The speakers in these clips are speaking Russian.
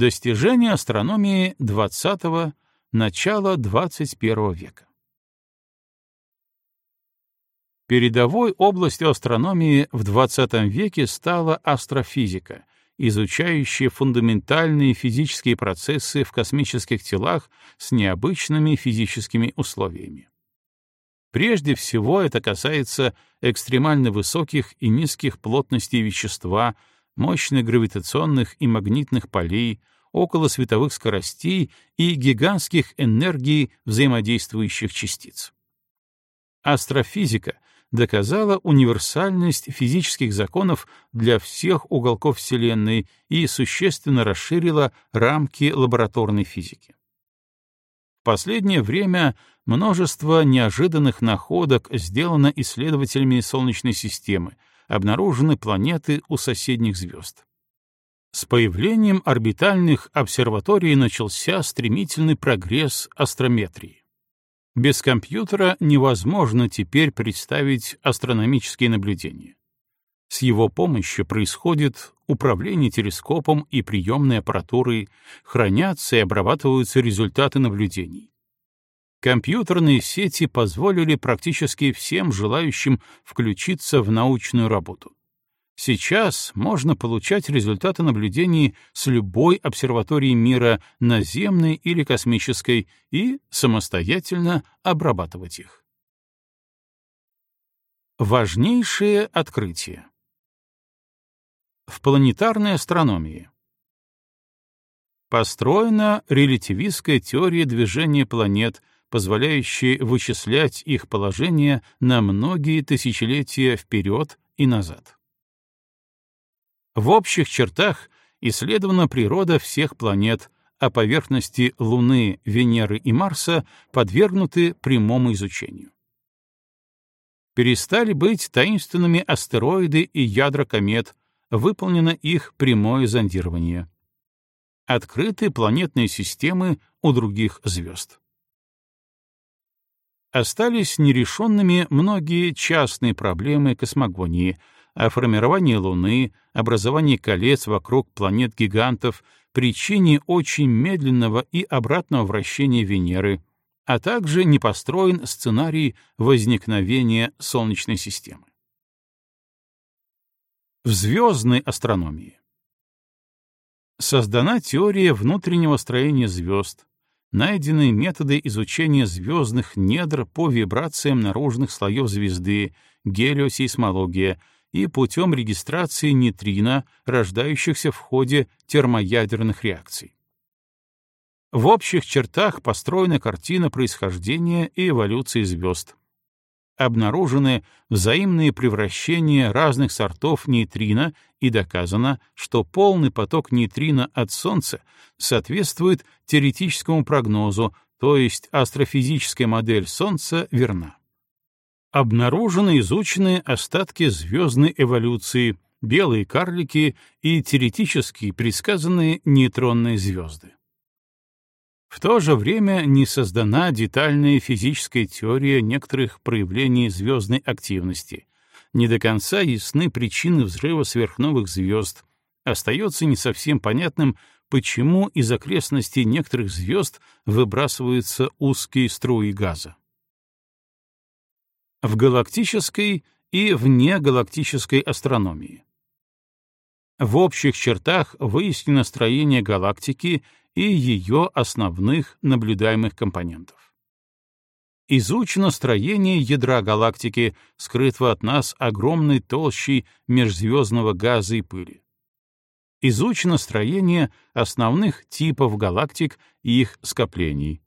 Достижения астрономии XX — начала XXI века. Передовой областью астрономии в XX веке стала астрофизика, изучающая фундаментальные физические процессы в космических телах с необычными физическими условиями. Прежде всего это касается экстремально высоких и низких плотностей вещества, мощных гравитационных и магнитных полей, околосветовых скоростей и гигантских энергий взаимодействующих частиц. Астрофизика доказала универсальность физических законов для всех уголков Вселенной и существенно расширила рамки лабораторной физики. В последнее время множество неожиданных находок сделано исследователями Солнечной системы, обнаружены планеты у соседних звезд. С появлением орбитальных обсерваторий начался стремительный прогресс астрометрии. Без компьютера невозможно теперь представить астрономические наблюдения. С его помощью происходит управление телескопом и приемной аппаратурой, хранятся и обрабатываются результаты наблюдений. Компьютерные сети позволили практически всем желающим включиться в научную работу. Сейчас можно получать результаты наблюдений с любой обсерватории мира, наземной или космической, и самостоятельно обрабатывать их. Важнейшие открытия В планетарной астрономии Построена релятивистская теория движения планет, позволяющая вычислять их положение на многие тысячелетия вперед и назад. В общих чертах исследована природа всех планет, а поверхности Луны, Венеры и Марса подвергнуты прямому изучению. Перестали быть таинственными астероиды и ядра комет, выполнено их прямое зондирование. Открыты планетные системы у других звезд. Остались нерешенными многие частные проблемы космогонии — о формировании Луны, образовании колец вокруг планет-гигантов, причине очень медленного и обратного вращения Венеры, а также не построен сценарий возникновения Солнечной системы. В звездной астрономии создана теория внутреннего строения звезд, найдены методы изучения звездных недр по вибрациям наружных слоев звезды, гелиосейсмология, и путем регистрации нейтрино, рождающихся в ходе термоядерных реакций. В общих чертах построена картина происхождения и эволюции звезд. Обнаружены взаимные превращения разных сортов нейтрино и доказано, что полный поток нейтрино от Солнца соответствует теоретическому прогнозу, то есть астрофизическая модель Солнца верна обнаружены изучены остатки звездной эволюции, белые карлики и теоретически предсказанные нейтронные звезды. В то же время не создана детальная физическая теория некоторых проявлений звездной активности, не до конца ясны причины взрыва сверхновых звезд, остается не совсем понятным, почему из окрестностей некоторых звезд выбрасываются узкие струи газа. В галактической и внегалактической астрономии. В общих чертах выяснено строение галактики и ее основных наблюдаемых компонентов. Изучено строение ядра галактики, скрытого от нас огромной толщей межзвездного газа и пыли. Изучено строение основных типов галактик и их скоплений,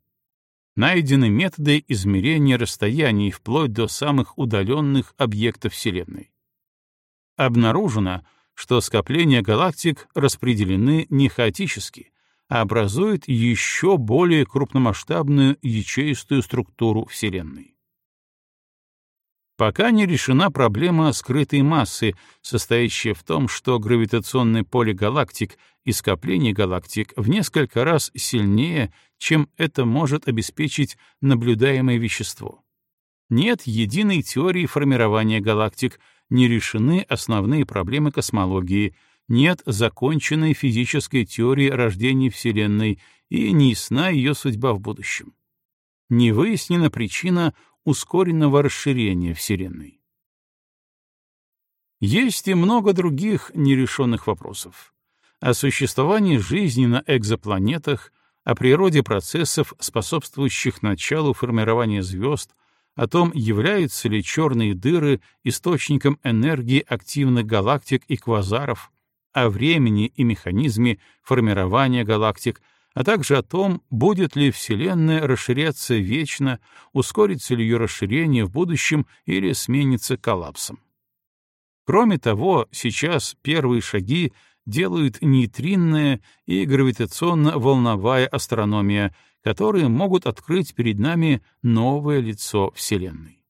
найдены методы измерения расстояний вплоть до самых удаленных объектов Вселенной. Обнаружено, что скопления галактик распределены не хаотически, а образуют еще более крупномасштабную ячеистую структуру Вселенной. Пока не решена проблема скрытой массы, состоящая в том, что гравитационное поле галактик и скопление галактик в несколько раз сильнее, чем это может обеспечить наблюдаемое вещество. Нет единой теории формирования галактик, не решены основные проблемы космологии, нет законченной физической теории рождения Вселенной и не ясна ее судьба в будущем. Не выяснена причина ускоренного расширения Вселенной. Есть и много других нерешенных вопросов. О существовании жизни на экзопланетах, о природе процессов, способствующих началу формирования звезд, о том, являются ли черные дыры источником энергии активных галактик и квазаров, о времени и механизме формирования галактик, а также о том, будет ли Вселенная расширяться вечно, ускорится ли ее расширение в будущем или сменится коллапсом. Кроме того, сейчас первые шаги делают нейтринная и гравитационно-волновая астрономия, которые могут открыть перед нами новое лицо Вселенной.